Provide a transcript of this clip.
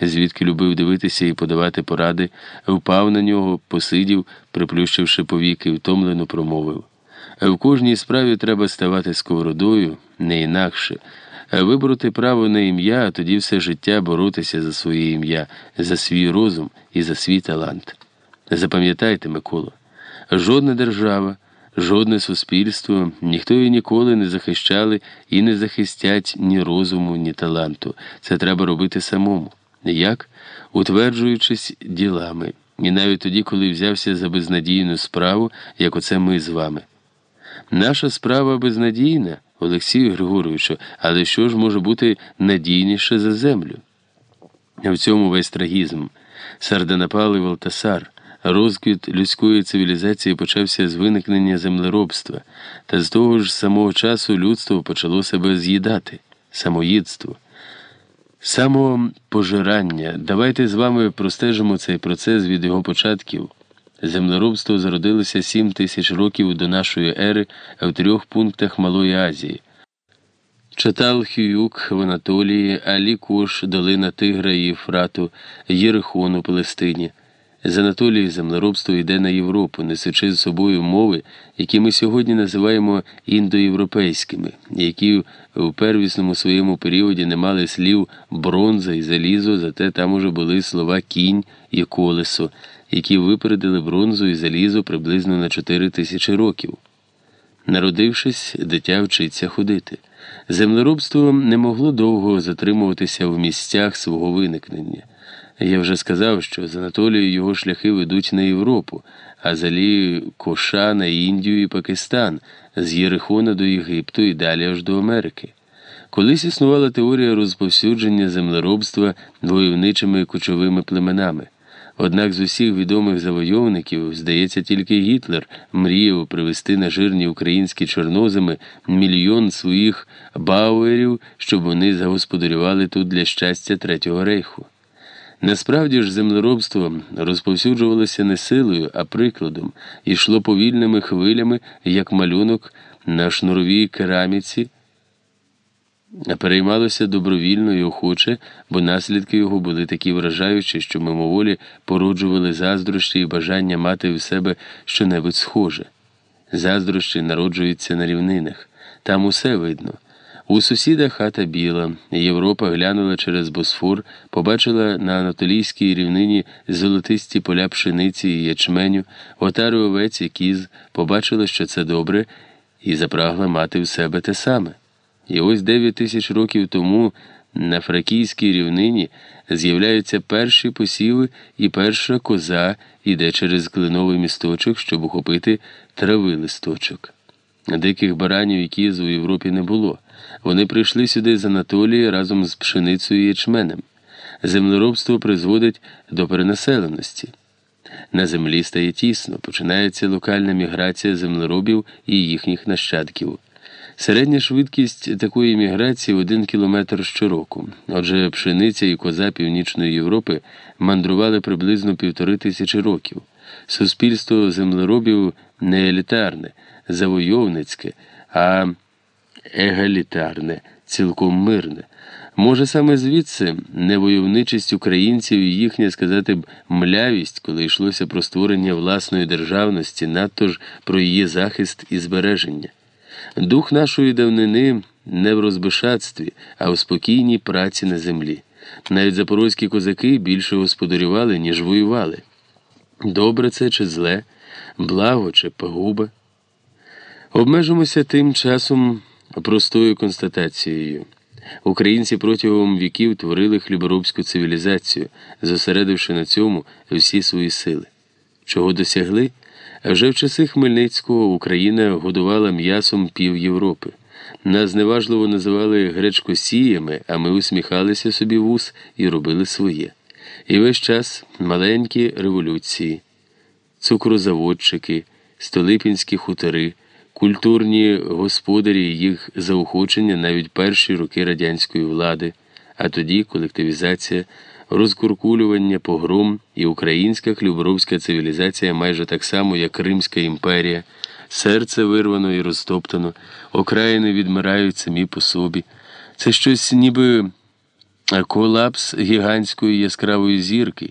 звідки любив дивитися і подавати поради, впав на нього, посидів, приплющивши повіки, втомлено промовив. В кожній справі треба ставати сковородою, не інакше. Вибороти право на ім'я, а тоді все життя боротися за своє ім'я, за свій розум і за свій талант. Запам'ятайте, Миколо, жодна держава, жодне суспільство, ніхто її ніколи не захищали і не захистять ні розуму, ні таланту. Це треба робити самому. Як? Утверджуючись ділами, і навіть тоді, коли взявся за безнадійну справу, як оце ми з вами. Наша справа безнадійна, Олексію Григоровичу, але що ж може бути надійніше за землю? В цьому весь трагізм. Сарданапали Валтасар. Розквіт людської цивілізації почався з виникнення землеробства, та з того ж самого часу людство почало себе з'їдати, самоїдство. Самопожирання. Давайте з вами простежимо цей процес від його початків. Землеробство зародилося сім тисяч років до нашої ери в трьох пунктах Малої Азії. Чатал Хююк в Анатолії, Алі Кош, Долина Тигра і Єфрату, Єрихон у Палестині. З Анатолії землеробство йде на Європу, несучи з собою мови, які ми сьогодні називаємо індоєвропейськими, які в первісному своєму періоді не мали слів бронза і залізо, зате там уже були слова кінь і колесо, які випередили бронзу і залізо приблизно на 4 тисячі років. Народившись, дитя вчиться ходити. Землеробство не могло довго затримуватися в місцях свого виникнення. Я вже сказав, що з Анатолією його шляхи ведуть на Європу, а залі Коша на Індію і Пакистан, з Єрихона до Єгипту і далі аж до Америки. Колись існувала теорія розповсюдження землеробства войовничими кочовими племенами. Однак з усіх відомих завойовників, здається, тільки Гітлер мріяв привезти на жирні українські чорноземи мільйон своїх бауерів, щоб вони загосподарювали тут для щастя Третього рейху. Насправді ж землеробство розповсюджувалося не силою, а прикладом, і йшло повільними хвилями, як малюнок на шнуровій кераміці, переймалося добровільно і охоче, бо наслідки його були такі вражаючі, що мимоволі породжували заздрощі і бажання мати в себе щонебудь схоже. Заздрощі народжуються на рівнинах, там усе видно. У сусіда хата біла, Європа глянула через Босфор, побачила на Анатолійській рівнині золотисті поля пшениці і ячменю, отару овець і кіз, побачила, що це добре, і запрагла мати в себе те саме. І ось дев'ять тисяч років тому на фракійській рівнині з'являються перші посіви, і перша коза йде через клиновий місточок, щоб ухопити трави листочок. Диких баранів і кіз у Європі не було. Вони прийшли сюди з Анатолії разом з пшеницею і ячменем. Землеробство призводить до перенаселеності. На землі стає тісно, починається локальна міграція землеробів і їхніх нащадків. Середня швидкість такої міграції один кілометр щороку. Отже, пшениця і коза Північної Європи мандрували приблизно півтори тисячі років. Суспільство землеробів не елітарне, завойовницьке, а егалітарне, цілком мирне. Може, саме звідси невойовничість українців і їхня, сказати б, млявість, коли йшлося про створення власної державності, надто ж про її захист і збереження. Дух нашої давнини не в розбишатстві, а в спокійній праці на землі. Навіть запорозькі козаки більше господарювали, ніж воювали. Добре це чи зле, благо чи погуба. Обмежимося тим часом простою констатацією. Українці протягом віків творили хліборобську цивілізацію, зосередивши на цьому всі свої сили. Чого досягли? Вже в часи Хмельницького Україна годувала м'ясом пів Європи. Нас зневажливо називали гречкосіями, а ми усміхалися собі в ус і робили своє. І весь час маленькі революції, цукрозаводчики, столипінські хутори, культурні господарі їх заохочення навіть перші роки радянської влади, а тоді колективізація розкуркулювання, погром і українська хлюборовська цивілізація майже так само, як Римська імперія, серце вирвано і розтоптано, окраїни відмирають самі по собі. Це щось ніби колапс гігантської яскравої зірки,